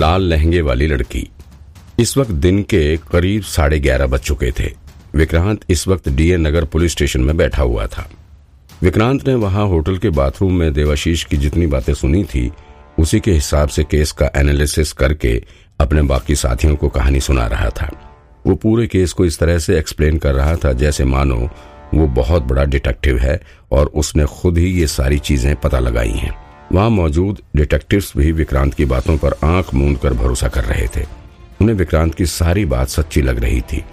लाल लहंगे वाली लड़की। इस वक्त दिन के करीब साढ़े ग्यारह बज चुके थे। विक्रांत इस वक्त डीए नगर पुलिस स्टेशन में बैठा हुआ था। विक्रांत ने वहाँ होटल के बाथरूम में देवाशीष की जितनी बातें सुनी थी, उसी के हिसाब से केस का एनालिसिस करके अपने बाकी साथियों को कहानी सुना रहा था। वो पूरे केस को इस तरह से एक्सप्लेन कर रहा था जैसे मानो वो बहुत बड़ा डिटेक्टिव है और उसने खुद ही ये सारी चीज़ें पता लगाई हैं। वहाँ मौजूद डिटेक्टिव्स भी विक्रांत की बातों पर आँख मूंद कर भरोसा कर रहे थे। उन्हें विक्रांत की सारी बात सच्ची लग रही थी।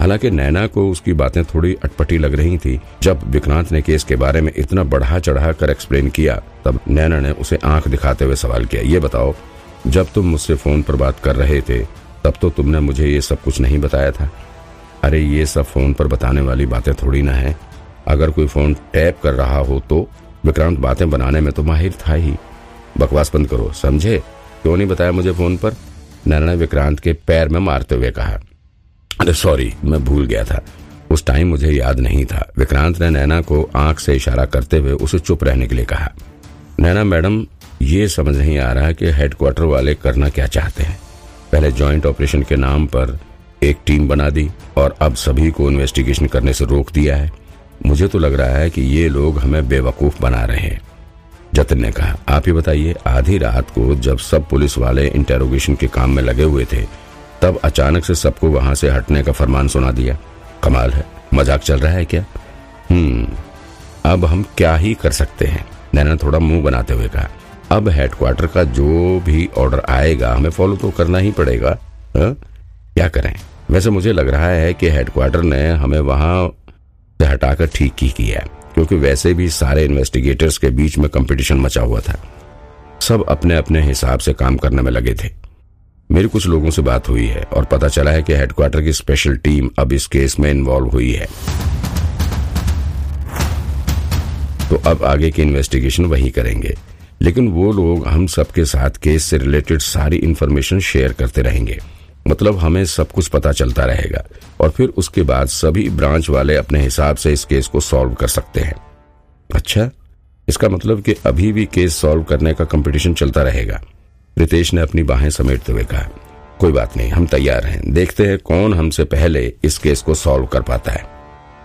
हालाँकि नैना को उसकी बातें थोड़ी अटपटी लग रही थी। जब विक्रांत ने केस के बारे में इतना बढ़ा चढ़ा कर एक्सप्लेन किया, तब नैना ने उसे आँख दिखाते हुए सवाल किया, ये बताओ, जब तुम मुझसे फ़ोन पर बात कर रहे थे, तब तो तुमने मुझे ये सब कुछ नहीं बताया था? अरे, ये सब फ़ोन पर बताने वाली बातें थोड़ी ना है। अगर कोई फ़ोन टैप कर रहा हो तो विक्रांत, बातें बनाने में तो माहिर था ही। बकवास बंद करो, समझे? क्यों नहीं बताया मुझे फ़ोन पर? नैना ने विक्रांत के पैर में मारते हुए कहा, अरे सॉरी मैं भूल गया था। उस टाइम मुझे याद नहीं था। विक्रांत ने नैना को आँख से इशारा करते हुए उसे चुप रहने के लिए कहा, नैना, मैडम, ये समझ नहीं आ रहा कि हेडक्वार्टर वाले करना क्या चाहते हैं। पहले जॉइंट ऑपरेशन के नाम पर एक टीम बना दी और अब सभी को इन्वेस्टिगेशन करने से रोक दिया है। मुझे तो लग रहा है कि ये लोग हमें बेवकूफ़ बना रहे हैं। जतिन ने कहा, आप ही बताइए, आधी रात को जब सब पुलिस वाले इंटेरोगेशन के काम में लगे हुए थे, तब अचानक से सबको वहाँ से हटने का फरमान सुना दिया। कमाल है। मज़ाक चल रहा है क्या? हम्म अब हम क्या ही कर सकते हैं? नैना थोड़ा मुँह बनाते हुए कहा, अब हेडक्वार्टर का जो भी ऑर्डर आएगा, हमें फॉलो तो करना ही पड़ेगा। हा? क्या करें? वैसे मुझे लग रहा है कि हेडक्वार्टर ने हमें वहाँ से हटाकर ठीक ही किया क्योंकि वैसे भी सारे इन्वेस्टिगेटर्स के बीच में कंपटीशन मचा हुआ था। सब अपने अपने हिसाब से काम करने में लगे थे। मेरी कुछ लोगों से बात हुई है और पता चला है कि हेडक्वार्टर की स्पेशल टीम अब इस केस में इन्वॉल्व हुई है। तो अब आगे की इन्वेस्टिगेशन वही करेंगे। लेकिन वो लोग हम सबके साथ केस से रिलेटेड सारी इन्फॉर्मेशन शेयर करते रहेंगे। मतलब हमें सब कुछ पता चलता रहेगा और फिर उसके बाद सभी ब्रांच वाले अपने हिसाब से इस केस को सॉल्व कर सकते हैं। अच्छा इसका मतलब कि अभी भी केस सॉल्व करने का कंपटीशन चलता रहेगा। रितेश ने अपनी बाहें समेटते हुए कहा, कोई बात नहीं, हम तैयार हैं। देखते हैं कौन हमसे पहले इस केस को सॉल्व कर पाता है।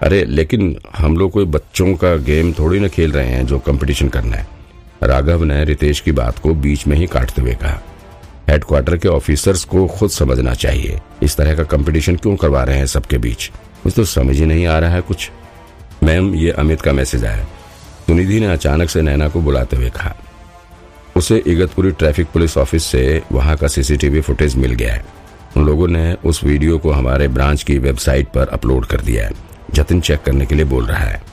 अरे, लेकिन हम लोग कोई बच्चों का गेम थोड़ी ना खेल रहे हैं जो कंपटीशन करना है। राघव ने रितेश की बात को बीच में ही काटते हुए कहा। हेडक्वार्टर के ऑफिसर्स को खुद समझना चाहिए। इस तरह का कंपटीशन क्यों करवा रहे हैं सबके बीच? मुझे तो समझ ही नहीं आ रहा है कुछ। मैम, ये अमित का मैसेज आया। सुनिधि ने अचानक से नैना को बुलाते हुए कहा। उसे इगतपुरी ट्रैफ़िक पुलिस ऑफ़िस से वहाँ का सीसीटीवी फुटेज मिल गया है। उन लोगों ने उस वीडियो को हमारे ब्रांच की वेबसाइट पर अपलोड कर दिया है। जतिन चेक करने के लिए बोल रहा है।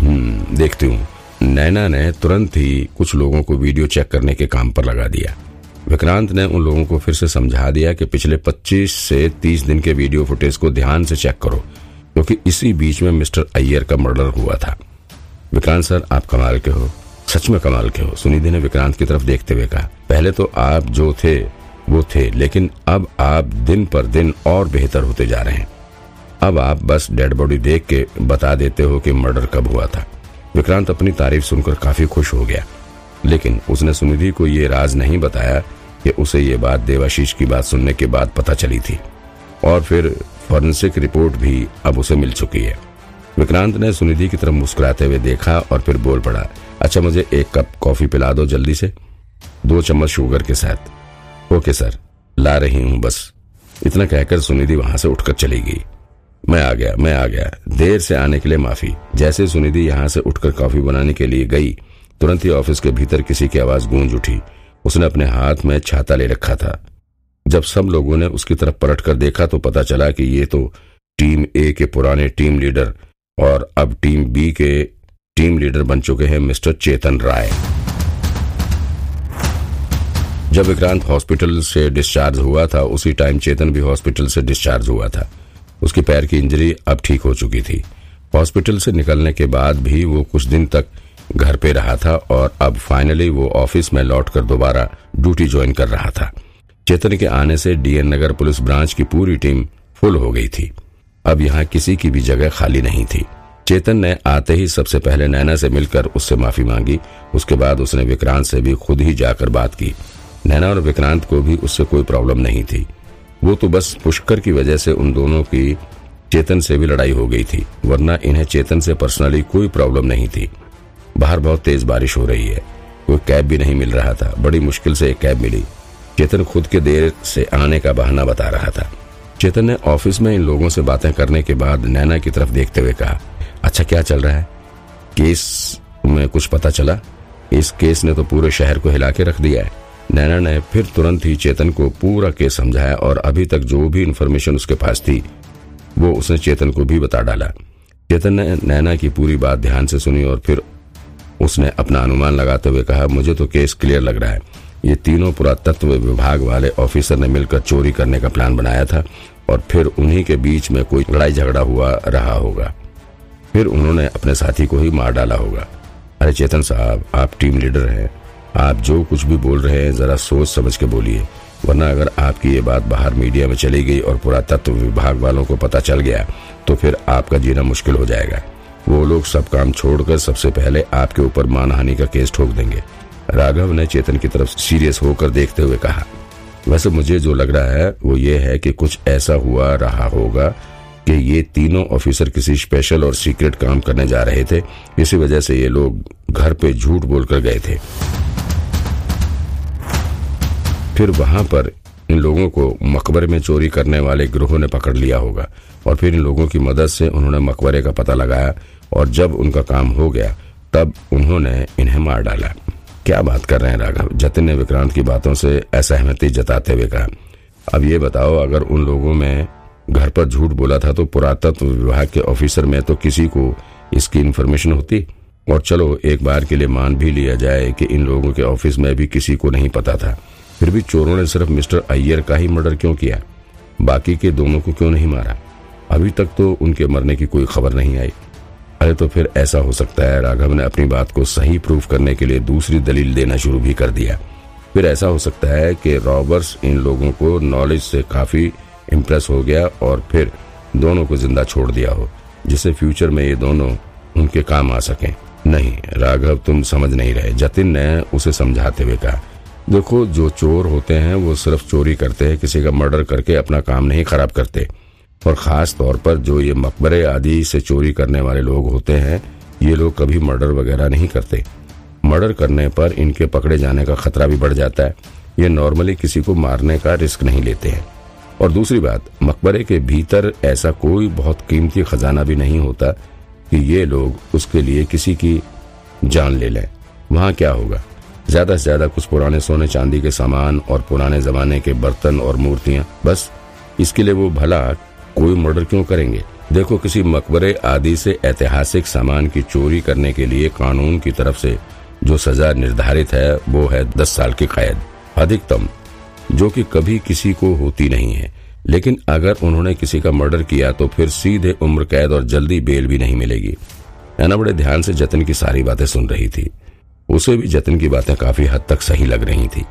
हम्म देखती हूँ। नैना ने तुरंत ही कुछ लोगों को वीडियो चेक करने के काम पर लगा दिया। विक्रांत ने उन लोगों को फिर से समझा दिया कि पिछले 25 से 30 दिन के वीडियो फुटेज को ध्यान से चेक करो, क्योंकि तो इसी बीच में मिस्टर अय्यर का मर्डर हुआ था। विक्रांत सर, आप कमाल के हो। सच में कमाल के हो। सुनिधि ने विक्रांत की तरफ़ देखते हुए कहा, पहले तो आप जो थे, वो थे, लेकिन अब आप दिन पर दिन और बेहतर होते जा रहे हैं। अब आप बस डेड बॉडी देख के बता देते हो कि मर्डर कब हुआ था। विक्रांत अपनी तारीफ़ सुनकर काफ़ी खुश हो गया। लेकिन उसने सुनिधि को ये राज नहीं बताया कि उसे ये बात देवाशीष की बात सुनने के बाद पता चली थी। और फिर फॉरेंसिक रिपोर्ट भी अब उसे मिल चुकी है। विक्रांत ने सुनिधि की तरफ़ मुस्कुराते हुए देखा और फिर बोल पड़ा अच्छा मुझे एक कप कॉफ़ी पिला दो जल्दी से। दो चम्मच शुगर के साथ। ओके, सर, ला रही हूँ, बस। इतना कहकर सुनिधि वहाँ से उठकर चली गई। मैं आ गया, मैं आ गया। देर से आने के लिए माफ़ी। जैसे सुनिधि यहाँ से उठकर कॉफ़ी बनाने के लिए गई, तुरंत ही ऑफ़िस के भीतर किसी की आवाज़ गूंज उठी। उसने अपने हाथ में छाता ले रखा था। जब सब लोगों ने उसकी तरफ़ पलट कर देखा तो पता चला कि ये तो टीम ए के पुराने टीम लीडर और अब टीम बी के टीम लीडर बन चुके हैं मिस्टर चेतन राय। जब विक्रांत हॉस्पिटल से डिस्चार्ज हुआ था, उसी टाइम चेतन भी हॉस्पिटल से डिस्चार्ज हुआ था। उसकी पैर की इंजरी अब ठीक हो चुकी थी। हॉस्पिटल से निकलने के बाद भी वो कुछ दिन तक घर पे रहा था और अब फाइनली वो ऑफ़िस में लौटकर दोबारा ड्यूटी ज्वाइन कर रहा था। चेतन के आने से डीएन नगर पुलिस ब्रांच की पूरी टीम फुल हो गई थी। अब यहाँ किसी की भी जगह खाली नहीं थी। चेतन ने आते ही सबसे पहले नैना से मिलकर उससे माफ़ी मांगी। उसके बाद उसने विक्रांत से भी खुद ही जाकर बात की। नैना और विक्रांत को भी उससे कोई प्रॉब्लम नहीं थी। वो तो बस पुष्कर की वजह से उन दोनों की चेतन से भी लड़ाई हो गई थी, वरना इन्हें चेतन से पर्सनली कोई प्रॉब्लम नहीं थी। बाहर बहुत तेज बारिश हो रही है। कोई कैब भी नहीं मिल रहा था। बड़ी मुश्किल से एक कैब मिली। चेतन खुद के देर से आने का बहाना बता रहा था। चेतन ने ऑफ़िस में इन लोगों से बातें करने के बाद नैना की तरफ़ देखते हुए कहा अच्छा क्या चल रहा है? केस में कुछ पता चला? इस केस ने तो पूरे शहर को हिला के रख दिया है। नैना ने फिर तुरंत ही चेतन को पूरा केस समझाया और अभी तक जो भी इन्फॉर्मेशन उसके पास थी, वो उसने चेतन को भी बता डाला। चेतन ने नैना की पूरी बात ध्यान से सुनी और फिर उसने अपना अनुमान लगाते हुए कहा, मुझे तो केस क्लियर लग रहा है। ये तीनों पुरातत्व विभाग वाले ऑफिसर ने मिलकर चोरी करने का प्लान बनाया था और फिर उन्हीं के बीच में कोई लड़ाई झगड़ा हुआ रहा होगा। फिर उन्होंने अपने साथी को ही मार डाला होगा। अरे चेतन साहब, आप टीम लीडर हैं। आप जो कुछ भी बोल रहे हैं, जरा सोच समझ के बोलिए। वरना अगर आपकी ये बात बाहर मीडिया में चली गई और पुरातत्व विभाग वालों को पता चल गया तो फिर आपका जीना मुश्किल हो जाएगा। वो लोग सब काम छोड़कर सबसे पहले आपके ऊपर मानहानि का केस ठोक देंगे। राघव ने चेतन की तरफ़ सीरियस होकर देखते हुए कहा, वैसे मुझे जो लग रहा है, वो ये है कि कुछ ऐसा हुआ रहा होगा कि ये तीनों ऑफिसर किसी स्पेशल और सीक्रेट काम करने जा रहे थे। इसी वजह से ये लोग घर पे झूठ बोलकर गए थे। फिर वहाँ पर इन लोगों को मकबरे में चोरी करने वाले ग्रोह ने पकड़ लिया होगा। और फिर इन लोगों की मदद से उन्होंने मकबरे का पता लगाया और जब उनका काम हो गया, तब उन्होंने इन्हें मार डाला। क्या बात कर रहे हैं राघव? जतिन ने विक्रांत की बातों से असहमति जताते हुए कहा, अब ये बताओ, अगर उन लोगों में घर पर झूठ बोला था तो पुरातत्व विभाग के ऑफिसर में तो किसी को इसकी इन्फॉर्मेशन होती? और चलो, एक बार के लिए मान भी लिया जाए कि इन लोगों के ऑफ़िस में भी किसी को नहीं पता था। फिर भी चोरों ने सिर्फ़ मिस्टर अय्यर का ही मर्डर क्यों किया? बाकी के दोनों को क्यों नहीं मारा? अभी तक तो उनके मरने की कोई खबर नहीं आई। अरे तो फिर ऐसा हो सकता है, राघव ने अपनी बात को सही प्रूफ करने के लिए दूसरी दलील देना शुरू भी कर दिया। फिर ऐसा हो सकता है कि रॉबर्स इन लोगों को नॉलेज से काफ़ी इम्प्रेस हो गया और फिर दोनों को ज़िंदा छोड़ दिया हो, जिससे फ्यूचर में ये दोनों उनके काम आ सकें। नहीं, राघव, तुम समझ नहीं रहे। जतिन ने उसे समझाते हुए कहा देखो, जो चोर होते हैं, वो सिर्फ़ चोरी करते हैं, किसी का मर्डर करके अपना काम नहीं खराब करते। और खास तौर पर जो ये मकबरे आदि से चोरी करने वाले लोग होते हैं, ये लोग कभी मर्डर वगैरह नहीं करते। मर्डर करने पर इनके पकड़े जाने का खतरा भी बढ़ जाता है। ये नॉर्मली किसी को मारने का रिस्क नहीं लेते हैं। और दूसरी बात, मकबरे के भीतर ऐसा कोई बहुत कीमती खजाना भी नहीं होता कि ये लोग उसके लिए किसी की जान ले लें। वहाँ क्या होगा? ज़्यादा से ज़्यादा कुछ पुराने सोने चांदी के सामान और पुराने जमाने के बर्तन और मूर्तियाँ। बस, इसके लिए वो भला कोई मर्डर क्यों करेंगे? देखो, किसी मकबरे आदि से ऐतिहासिक सामान की चोरी करने के लिए कानून की तरफ़ से जो सजा निर्धारित है, वो है दस साल की कैद। अधिकतम, जो कि कभी किसी को होती नहीं है। लेकिन अगर उन्होंने किसी का मर्डर किया तो फिर सीधे उम्र कैद और जल्दी बेल भी नहीं मिलेगी। नैना बड़े ध्यान से जतन की सारी बातें सुन रही थी। उसे भी जतन की बातें काफ़ी हद तक सही लग रही थी।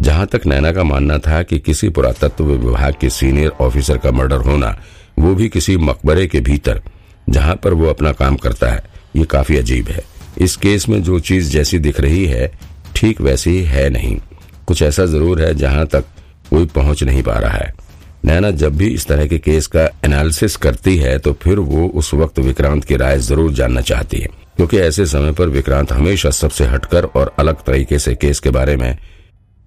जहाँ तक नैना का मानना था कि किसी पुरातत्व विभाग के सीनियर ऑफिसर का मर्डर होना, वो भी किसी मकबरे के भीतर, जहाँ पर वो अपना काम करता है, ये काफ़ी अजीब है। इस केस में जो चीज़ जैसी दिख रही है, ठीक वैसी है नहीं। कुछ ऐसा ज़रूर है जहाँ तक कोई पहुँच नहीं पा रहा है। नैना जब भी इस तरह के केस का एनालिसिस करती है तो फिर वो उस वक्त विक्रांत की राय ज़रूर जानना चाहती है। क्योंकि ऐसे समय पर विक्रांत हमेशा सबसे हटकर और अलग तरीके से केस के बारे में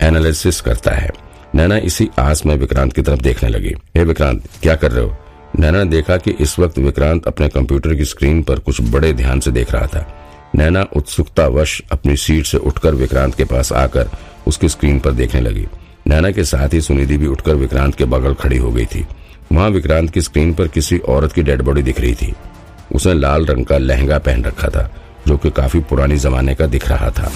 एनालिसिस करता है। नैना इसी आस में विक्रांत की तरफ़ देखने लगी। हे विक्रांत, क्या कर रहे हो? नैना ने देखा कि इस वक्त विक्रांत अपने कंप्यूटर की स्क्रीन पर कुछ बड़े ध्यान से देख रहा था। नैना उत्सुकतावश अपनी सीट से उठकर विक्रांत के पास आकर उसकी स्क्रीन पर देखने लगी। नैना के साथ ही सुनिधि भी उठकर विक्रांत के बगल खड़ी हो गई थी। वहाँ विक्रांत की स्क्रीन पर किसी औरत की डेड बॉडी दिख रही थी। उसने लाल रंग का लहंगा पहन रखा था, जो कि काफ़ी पुरानी जमाने का दिख रहा था।